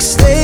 Stay.